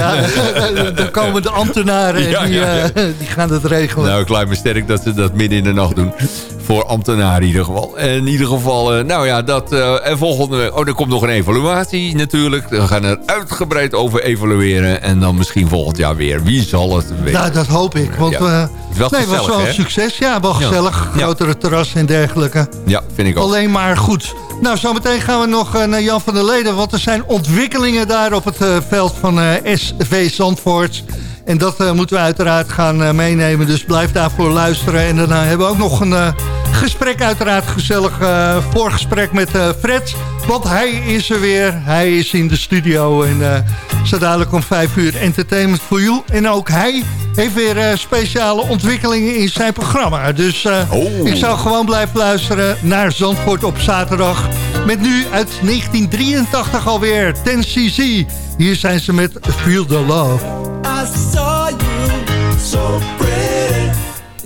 ja. Dan komen de ambtenaren en Ja, die, ja, ja. eh, die gaan het regelen. Nou, ik lijkt me sterk dat ze dat midden in de nacht doen. Voor ambtenaren in ieder geval. En in ieder geval, eh, nou ja, dat... eh, en volgende. Oh, er komt nog een evaluatie natuurlijk. We gaan er uitgebreid over evalueren. En dan misschien volgend jaar weer. Wie zal het weten? Nou, dat hoop ik. Want Ja. eh, wel nee, was wel een succes. Ja, wel Ja. gezellig. Ja. Grotere terras en dergelijke. Ja, vind ik ook. Alleen maar goed. Nou, zometeen gaan we nog eh, naar Jan van der Leden. Want er zijn ontwikkelingen daar op het eh, veld van eh, SV Zandvoort. En dat eh, moeten we uiteraard gaan eh, meenemen. Dus blijf daarvoor luisteren. En daarna hebben we ook nog een eh, gesprek uiteraard. Gezellig voorgesprek met Fred. Want hij is er weer. Hij is in de studio. En zo dadelijk om vijf uur entertainment for you. En ook hij heeft weer speciale ontwikkelingen in zijn programma. Dus Oh. ik zou gewoon blijven luisteren naar Zandvoort op zaterdag. Met nu uit 1983 alweer 10cc. Hier zijn ze met Feel the Love. I saw you so pretty.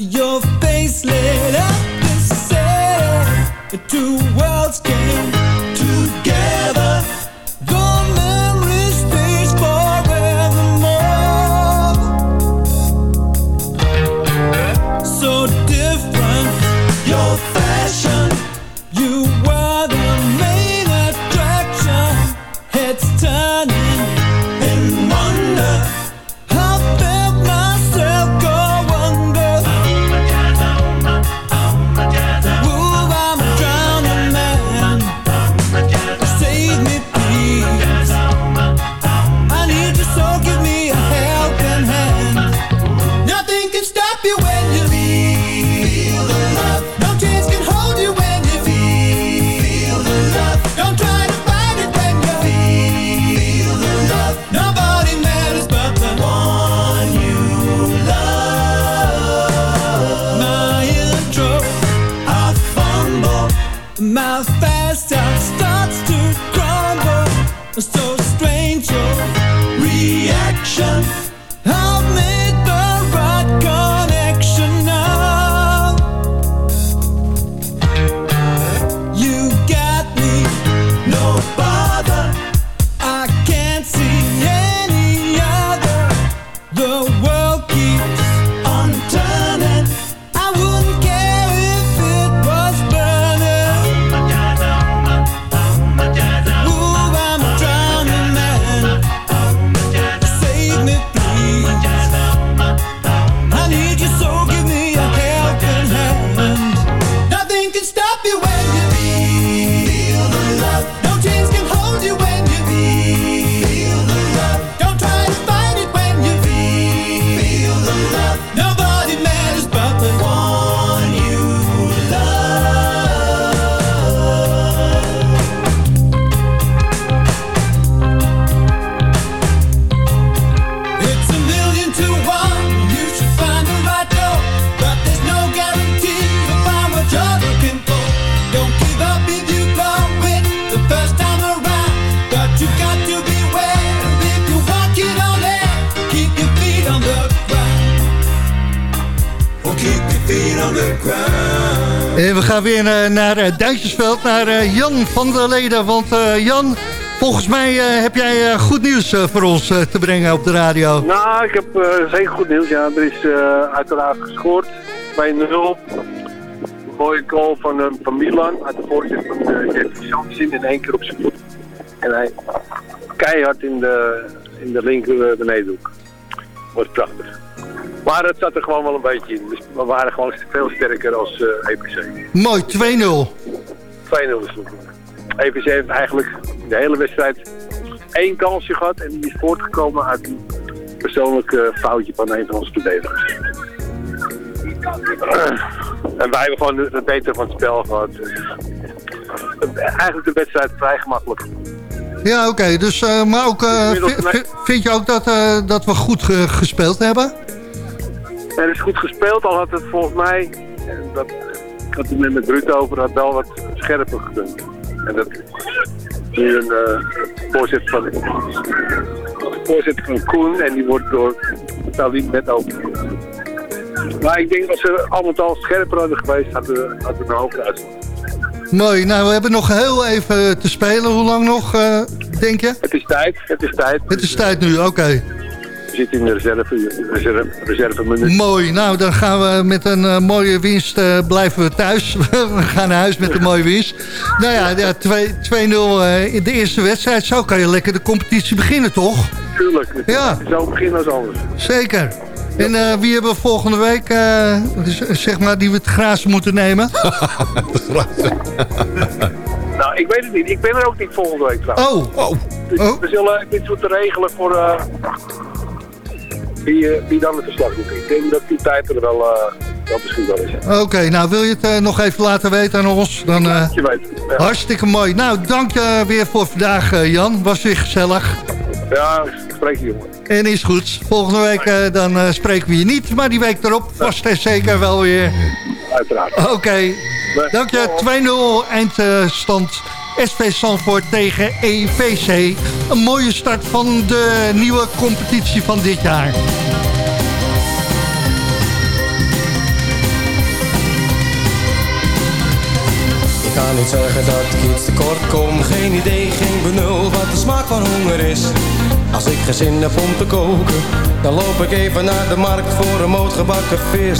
Your face lit up the city. Two Eh, naar eh, Duitsersveld, naar eh, Jan van der Leden. Want Jan, volgens mij heb jij goed nieuws voor ons te brengen op de radio. Nou, ik heb zeker goed nieuws. Ja, er is uiteraard gescoord bij 0. Een mooie goal van, van Milan uit de voorzet van uh, Jeffrey in één keer op zijn voet. En hij keihard in de in de linker eh, benedenhoek. Wordt prachtig. Maar het zat er gewoon wel een beetje in. Dus we waren gewoon veel sterker als eh, EPC. 2-0 Mooi, 2-0. is het. EPC heeft eigenlijk de hele wedstrijd één kansje gehad. En die is voortgekomen uit een persoonlijk eh, foutje van een van onze verdedigers. En wij hebben gewoon het beter van het spel gehad. Eigenlijk de wedstrijd vrij gemakkelijk. Ja, oké. Dus, eh, maar ook, eh, vi- vind je ook dat, eh, dat we goed ge- gespeeld hebben? Er is goed gespeeld, al had het volgens mij, en dat, ik met Ruud over, had wel wat scherper gekund. En dat nu een eh, voorzet van voorzet van Koen en die wordt door Salim net over. Maar ik denk dat ze allemaal al scherper hadden geweest, hadden we een hoger uitslag. Mooi. Nou, we hebben nog heel even te spelen. Hoe lang nog, eh, denk je? Het is tijd, het is tijd. Het is tijd nu, oké. Zitten in de reserve, reserve, reserve minuut. Mooi. Nou, dan gaan we met een eh, mooie winst eh, blijven we thuis. we gaan naar huis met een mooie winst. Nou ja, ja 2 2-0 eh, in de eerste wedstrijd. Zo kan je lekker de competitie beginnen, toch? Tuurlijk, Ja. zo beginnen als anders. Zeker. En eh, wie hebben we volgende week, eh, dus, zeg maar, die we het grazen moeten nemen? Nou, ik weet het niet. Ik ben er ook niet volgende week trouwens. Oh. Dus we zullen iets moeten regelen voor eh, wie, eh, wie dan het verslag doet. Ik denk dat die tijd er wel, eh wel misschien wel is. Oké, nou wil je het eh, nog even laten weten aan ons? Dan, Je weet. Ja, Hartstikke mooi. Nou, dank je weer voor vandaag, Jan. Was weer gezellig. ja ik spreek je jongen. En is goed. Volgende week dan eh, spreken we je niet. Maar die week erop vast en zeker wel weer. Uiteraard. Oké. Dank je. 2-0 eindstand. SV Sanford tegen EVC. Een mooie start van de nieuwe competitie van dit jaar. Ik kan niet zeggen dat ik iets tekort kom Geen idee, geen benul wat de smaak van honger is Als ik geen zin heb om te koken Dan loop ik even naar de markt voor een moot gebakken vis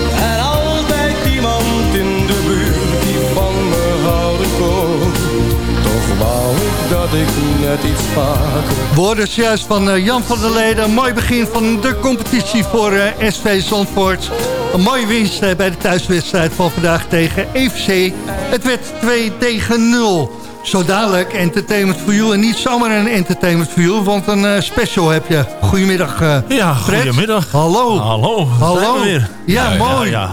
Wou ik dat ik net iets vaker Woorden juist van eh, Jan van der Leden. Een mooi begin van de competitie voor eh, SV Zandvoort. Een mooie winst eh, bij de thuiswedstrijd van vandaag tegen EFC. Het werd 2 tegen 0. Zo dadelijk Entertainment for You. En niet zomaar een Entertainment for You, want een special heb je. Goedemiddag Ja, Fred. goedemiddag. Hallo. Hallo. Hallo. Zijn we weer. Ja, mooi. Ja, Ja,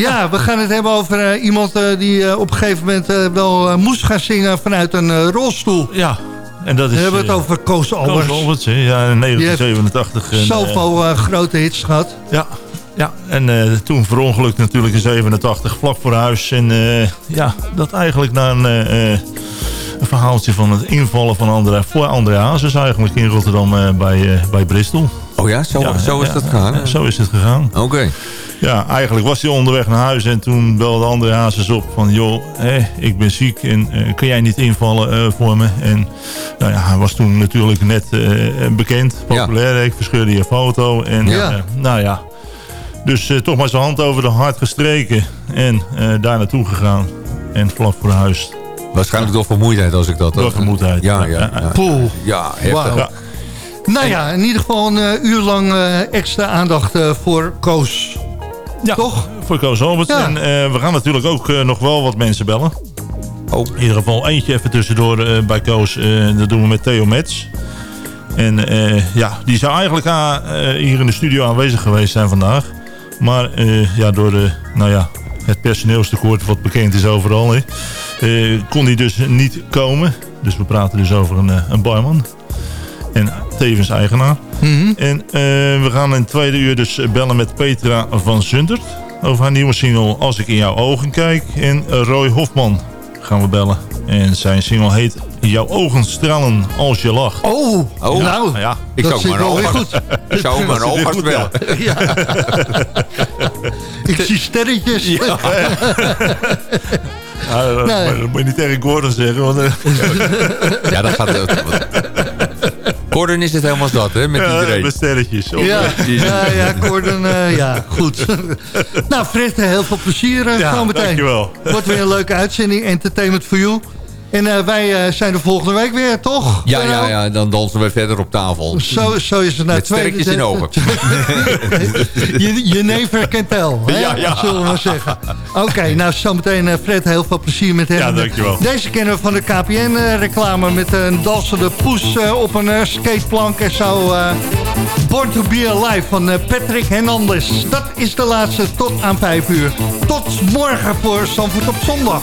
we gaan het hebben over eh, iemand eh, die eh, op een gegeven moment wel moest gaan zingen vanuit een rolstoel. ja. En dat is... We hebben het over Koos Albers. Koos Alberts, hè. ja, in Die heeft 1987. En, eh, Zoveel eh, grote hits gehad. Ja, ja. en eh, toen verongelukt natuurlijk in 87, vlak voor huis. En eh, ja, dat eigenlijk na een, een verhaaltje van het invallen van André, voor André Hazes eigenlijk in Rotterdam bij, bij Bristol. Oh ja, zo, zo is ja, dat gegaan? ja, zo is het gegaan. Oké. Ja, eigenlijk was hij onderweg naar huis en toen belde André Hazes op van... joh, hé, ik ben ziek en eh, kun jij niet invallen eh, voor me? En nou ja, hij was toen natuurlijk net eh, bekend, populair. Ik verscheurde je foto en Ja. eh, nou ja... Dus eh, toch maar zijn hand over de hart gestreken. En eh, daar naartoe gegaan. En vlak voor huis. Waarschijnlijk door vermoeidheid als ik dat... Door vermoeidheid. Ja, ja. ja. Ja, heftig. Wauw. Ja. Nou ja, in ieder geval een eh, uur lang eh, extra aandacht eh, voor Koos. Ja, Toch? Voor Koos Alberts. Ja. En eh, we gaan natuurlijk ook eh, nog wel wat mensen bellen. Oh. In ieder geval eentje even tussendoor eh, bij Koos. dat doen we met Theo Mets. En ja, die zou eigenlijk ah, hier in de studio aanwezig geweest zijn vandaag. Maar ja, door de, nou ja, het personeelstekort wat bekend is overal... kon hij dus niet komen. Dus we praten dus over een, een barman. En tevens eigenaar. En eh, we gaan in het tweede uur dus bellen met Petra van Zundert. Over haar nieuwe single Als ik in jouw ogen kijk. En Roy Hofman gaan we bellen. En zijn single heet Jouw ogen stralen als je lacht. Oh, Oh, nou, ja. Ik dat zou maar. Ik zou maar goed, ja. Ja. Ik zie sterretjes. Ja, dat, Nee. dat moet je niet tegen Gordon zeggen. Want, eh, Ja, dat gaat... Gordon is het helemaal dat, hè, met ja, iedereen. met sterretjes. Of- Ja, ja, ja, Gordon, eh, ja, goed. nou, Fred, heel veel plezier uh, Ja, zometeen. dankjewel. Wordt weer een leuke uitzending, Entertainment for You. En eh, wij eh, zijn er volgende week weer, toch? Ja, ja, Benno? ja, dan dansen we verder op tafel. Zo, zo is het. Nou, Met sterretjes in ogen. je, je never can tell, hè? Ja, ja. zullen we maar zeggen. Oké, nou zometeen eh, Fred, heel veel plezier met hem. Ja, dankjewel. Deze kennen we van de KPN-reclame met een dansende poes op een eh, skateplank en zo. eh, Born to be Alive van Patrick Hernandez. Dat is de laatste tot aan 5 uur. Tot morgen voor Zandvoort op zondag.